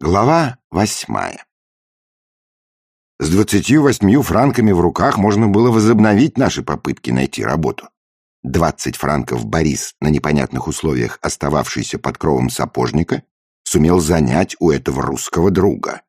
Глава восьмая С двадцатью восьмью франками в руках можно было возобновить наши попытки найти работу. Двадцать франков Борис, на непонятных условиях остававшийся под кровом сапожника, сумел занять у этого русского друга.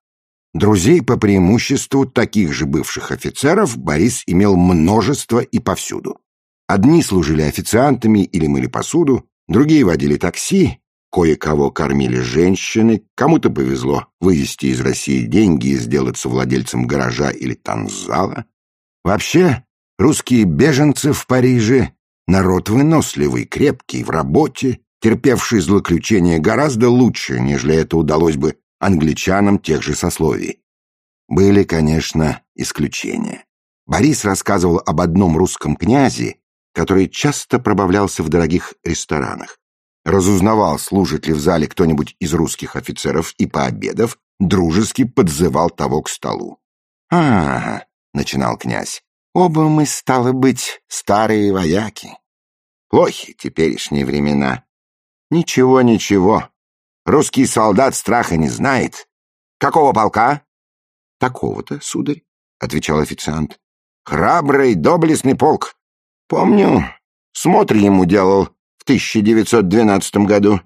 Друзей по преимуществу таких же бывших офицеров Борис имел множество и повсюду. Одни служили официантами или мыли посуду, другие водили такси, Кое-кого кормили женщины, кому-то повезло вывести из России деньги и сделаться владельцем гаража или танзала. Вообще, русские беженцы в Париже — народ выносливый, крепкий, в работе, терпевший злоключения гораздо лучше, нежели это удалось бы англичанам тех же сословий. Были, конечно, исключения. Борис рассказывал об одном русском князе, который часто пробавлялся в дорогих ресторанах разузнавал, служит ли в зале кто-нибудь из русских офицеров, и, пообедав, дружески подзывал того к столу. «А, — начинал князь, — оба мы, стало быть, старые вояки. Плохи теперешние времена. Ничего, ничего. Русский солдат страха не знает. Какого полка? Такого-то, сударь, — отвечал официант. Храбрый, доблестный полк. Помню, смотр ему делал 1912 году.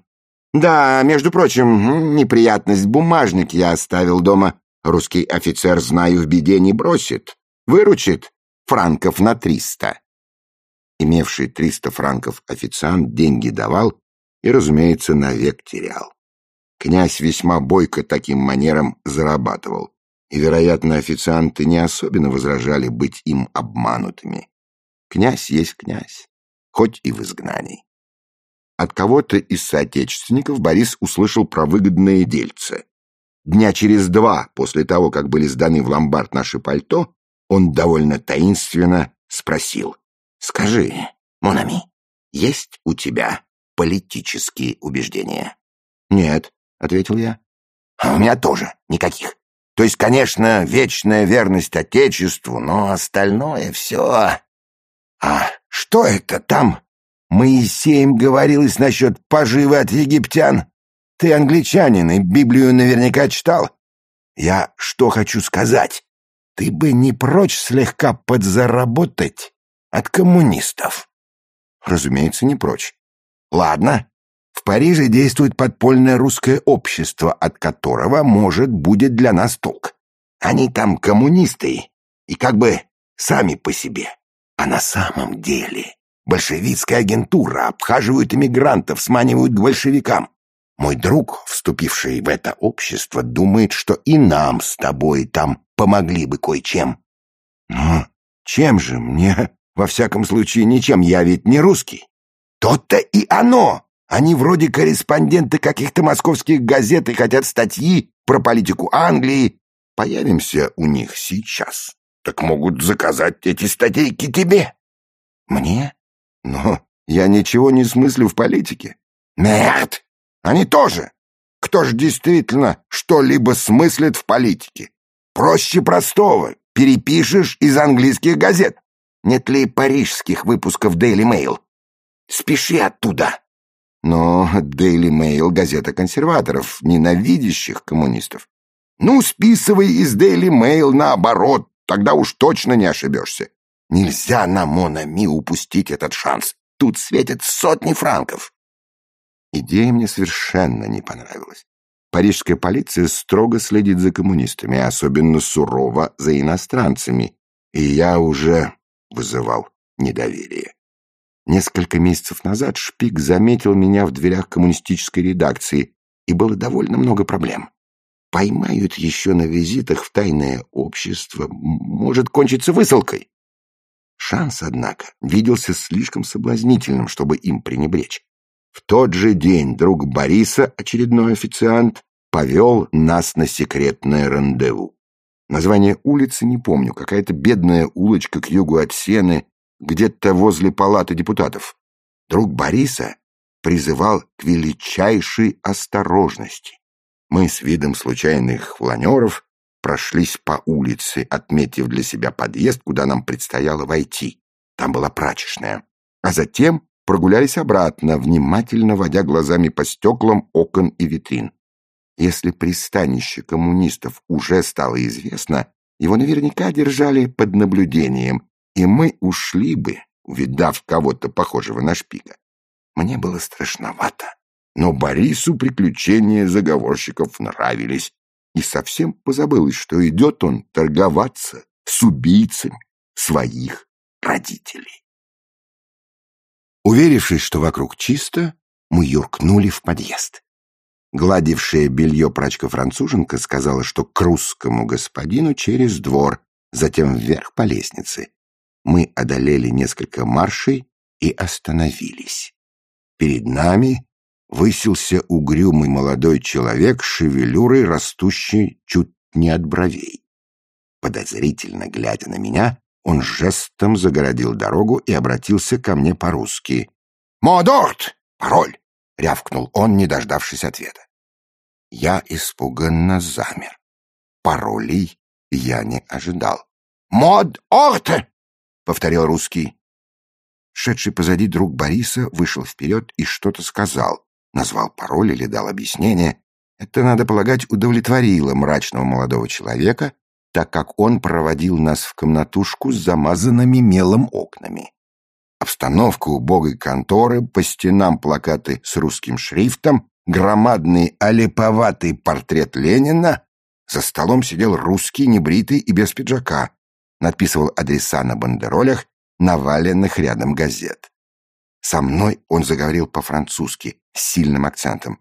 Да, между прочим, неприятность бумажник я оставил дома. Русский офицер, знаю, в беде не бросит. Выручит франков на триста. Имевший триста франков официант деньги давал и, разумеется, навек терял. Князь весьма бойко таким манером зарабатывал, и, вероятно, официанты не особенно возражали быть им обманутыми. Князь есть князь, хоть и в изгнании. От кого-то из соотечественников Борис услышал про выгодное дельце. Дня через два после того, как были сданы в ломбард наши пальто, он довольно таинственно спросил. «Скажи, Монами, есть у тебя политические убеждения?» «Нет», — ответил я. «А у меня тоже никаких. То есть, конечно, вечная верность Отечеству, но остальное все...» «А что это там Моисеем говорилось насчет поживы от египтян. Ты англичанин и Библию наверняка читал. Я что хочу сказать? Ты бы не прочь слегка подзаработать от коммунистов? Разумеется, не прочь. Ладно. В Париже действует подпольное русское общество, от которого, может, будет для нас толк. Они там коммунисты и как бы сами по себе. А на самом деле Большевистская агентура обхаживают иммигрантов, сманивают к большевикам. Мой друг, вступивший в это общество, думает, что и нам с тобой там помогли бы кое-чем. Но чем же мне? Во всяком случае, ничем. Я ведь не русский. То-то и оно. Они вроде корреспонденты каких-то московских газет и хотят статьи про политику Англии. Появимся у них сейчас. Так могут заказать эти статейки тебе. Мне? Но я ничего не смыслю в политике. Нет, они тоже. Кто ж действительно что-либо смыслит в политике? Проще простого. Перепишешь из английских газет. Нет ли парижских выпусков Daily Mail? Спеши оттуда. Но Daily Mail — газета консерваторов, ненавидящих коммунистов. Ну, списывай из Daily Mail наоборот, тогда уж точно не ошибешься. Нельзя на Монами упустить этот шанс. Тут светят сотни франков. Идея мне совершенно не понравилась. Парижская полиция строго следит за коммунистами, особенно сурово за иностранцами, и я уже вызывал недоверие. Несколько месяцев назад Шпик заметил меня в дверях коммунистической редакции, и было довольно много проблем. Поймают еще на визитах в тайное общество, может кончиться высылкой. Шанс, однако, виделся слишком соблазнительным, чтобы им пренебречь. В тот же день друг Бориса, очередной официант, повел нас на секретное рандеву. Название улицы не помню, какая-то бедная улочка к югу от Сены, где-то возле палаты депутатов. Друг Бориса призывал к величайшей осторожности. Мы с видом случайных фланеров прошлись по улице, отметив для себя подъезд, куда нам предстояло войти. Там была прачечная. А затем прогулялись обратно, внимательно водя глазами по стеклам окон и витрин. Если пристанище коммунистов уже стало известно, его наверняка держали под наблюдением, и мы ушли бы, увидав кого-то похожего на шпига. Мне было страшновато, но Борису приключения заговорщиков нравились, и совсем позабылось, что идет он торговаться с убийцами своих родителей. Уверившись, что вокруг чисто, мы юркнули в подъезд. Гладившая белье прачка-француженка сказала, что к русскому господину через двор, затем вверх по лестнице. Мы одолели несколько маршей и остановились. Перед нами высился угрюмый молодой человек с шевелюрой, растущей чуть не от бровей. Подозрительно глядя на меня, он жестом загородил дорогу и обратился ко мне по-русски. «Модорт! Пароль!» — рявкнул он, не дождавшись ответа. Я испуганно замер. Паролей я не ожидал. «Мод-орте!» — повторил русский. Шедший позади друг Бориса вышел вперед и что-то сказал. Назвал пароль или дал объяснение. Это, надо полагать, удовлетворило мрачного молодого человека, так как он проводил нас в комнатушку с замазанными мелом окнами. Обстановка убогой конторы, по стенам плакаты с русским шрифтом, громадный олиповатый портрет Ленина. За столом сидел русский, небритый и без пиджака. Надписывал адреса на бандеролях, наваленных рядом газет. Со мной он заговорил по-французски, с сильным акцентом.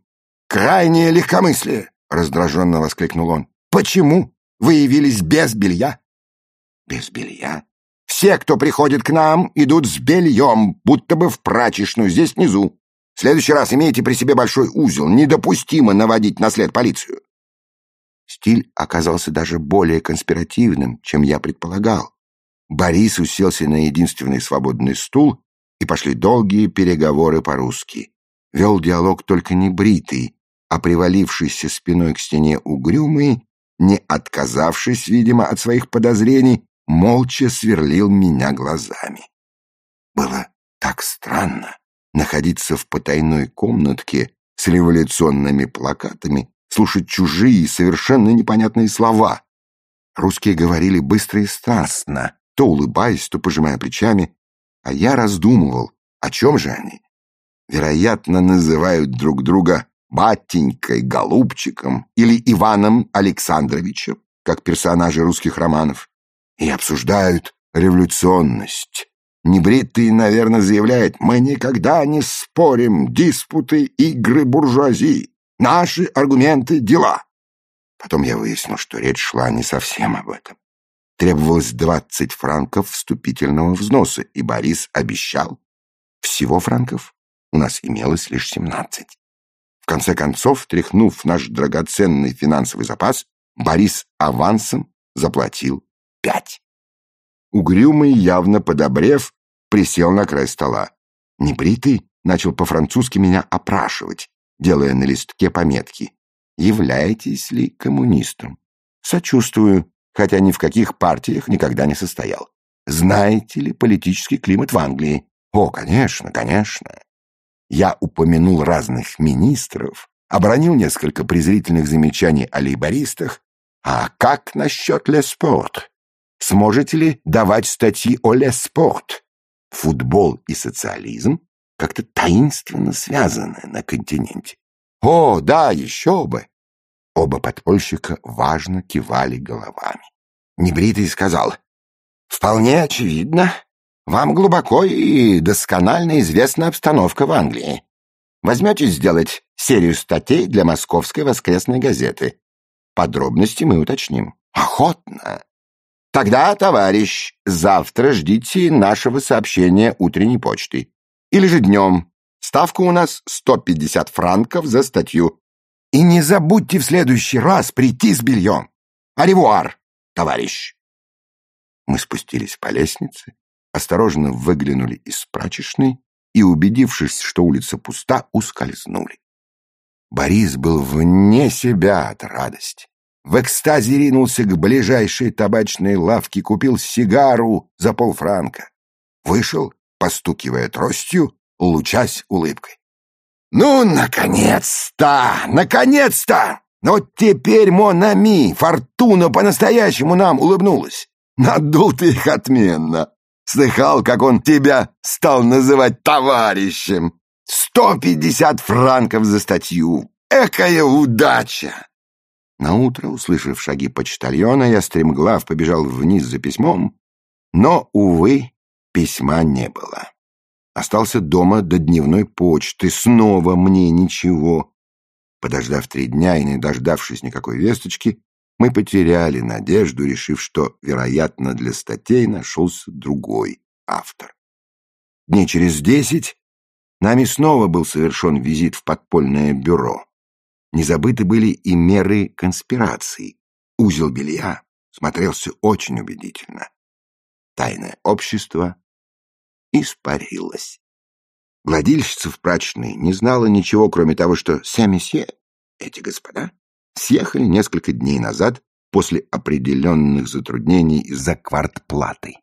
«Крайнее легкомыслие!» — раздраженно воскликнул он. «Почему вы явились без белья?» «Без белья?» «Все, кто приходит к нам, идут с бельем, будто бы в прачечную, здесь внизу. В следующий раз имейте при себе большой узел. Недопустимо наводить на след полицию. Стиль оказался даже более конспиративным, чем я предполагал. Борис уселся на единственный свободный стул, и пошли долгие переговоры по-русски. Вел диалог только не бритый, а привалившийся спиной к стене угрюмый, не отказавшись, видимо, от своих подозрений, молча сверлил меня глазами. Было так странно находиться в потайной комнатке с революционными плакатами, слушать чужие, совершенно непонятные слова. Русские говорили быстро и страстно, то улыбаясь, то пожимая плечами, а я раздумывал, о чем же они? Вероятно, называют друг друга батенькой, голубчиком или Иваном Александровичем, как персонажи русских романов, и обсуждают революционность, Небритый, наверное, заявляет, мы никогда не спорим, диспуты, игры буржуазии. Наши аргументы – дела. Потом я выяснил, что речь шла не совсем об этом. Требовалось двадцать франков вступительного взноса, и Борис обещал. Всего франков у нас имелось лишь семнадцать. В конце концов, тряхнув наш драгоценный финансовый запас, Борис авансом заплатил пять. Угрюмый, явно подобрев, присел на край стола. Небритый начал по-французски меня опрашивать, делая на листке пометки. «Являетесь ли коммунистом?» «Сочувствую, хотя ни в каких партиях никогда не состоял. Знаете ли политический климат в Англии?» «О, конечно, конечно». Я упомянул разных министров, обронил несколько презрительных замечаний о лейбористах. «А как насчет Леспорт?» Сможете ли давать статьи о Леспорт? Футбол и социализм как-то таинственно связаны на континенте. О, да, еще бы! Оба подпольщика важно кивали головами. Небритый сказал, «Вполне очевидно, вам глубоко и досконально известна обстановка в Англии. Возьмете сделать серию статей для московской воскресной газеты. Подробности мы уточним. Охотно. Тогда, товарищ, завтра ждите нашего сообщения утренней почты. Или же днем. Ставка у нас 150 франков за статью. И не забудьте в следующий раз прийти с бельем. Аревуар, товарищ. Мы спустились по лестнице, осторожно выглянули из прачечной и, убедившись, что улица пуста, ускользнули. Борис был вне себя от радости. В экстазе ринулся к ближайшей табачной лавке, купил сигару за полфранка. Вышел, постукивая тростью, лучась улыбкой. «Ну, наконец-то! Наконец-то! Но теперь Монами, фортуна по-настоящему нам улыбнулась. Надул ты их отменно. Слыхал, как он тебя стал называть товарищем. Сто пятьдесят франков за статью. Экая удача! Наутро, услышав шаги почтальона, я стремглав побежал вниз за письмом, но, увы, письма не было. Остался дома до дневной почты, снова мне ничего. Подождав три дня и не дождавшись никакой весточки, мы потеряли надежду, решив, что, вероятно, для статей нашелся другой автор. Дней через десять нами снова был совершен визит в подпольное бюро. Не забыты были и меры конспирации. Узел белья смотрелся очень убедительно. Тайное общество испарилось. Владельщица в прачечной не знала ничего, кроме того, что «Сямисье» эти господа съехали несколько дней назад после определенных затруднений из-за квартплаты.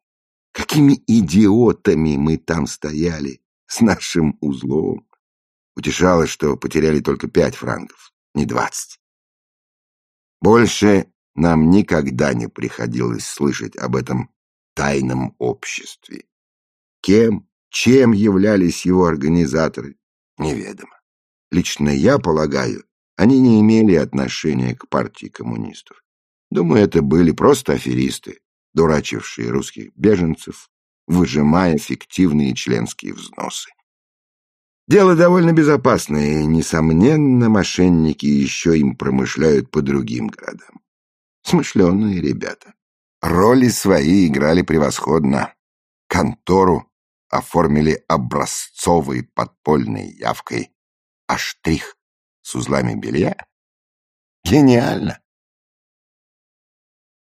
Какими идиотами мы там стояли с нашим узлом. Утешало, что потеряли только пять франков, не двадцать. Больше нам никогда не приходилось слышать об этом тайном обществе. Кем, чем являлись его организаторы, неведомо. Лично я полагаю, они не имели отношения к партии коммунистов. Думаю, это были просто аферисты, дурачившие русских беженцев, выжимая фиктивные членские взносы. Дело довольно безопасное, и, несомненно, мошенники еще им промышляют по другим городам. Смышленые ребята. Роли свои играли превосходно. Контору оформили образцовой подпольной явкой, а штрих с узлами белья? Гениально!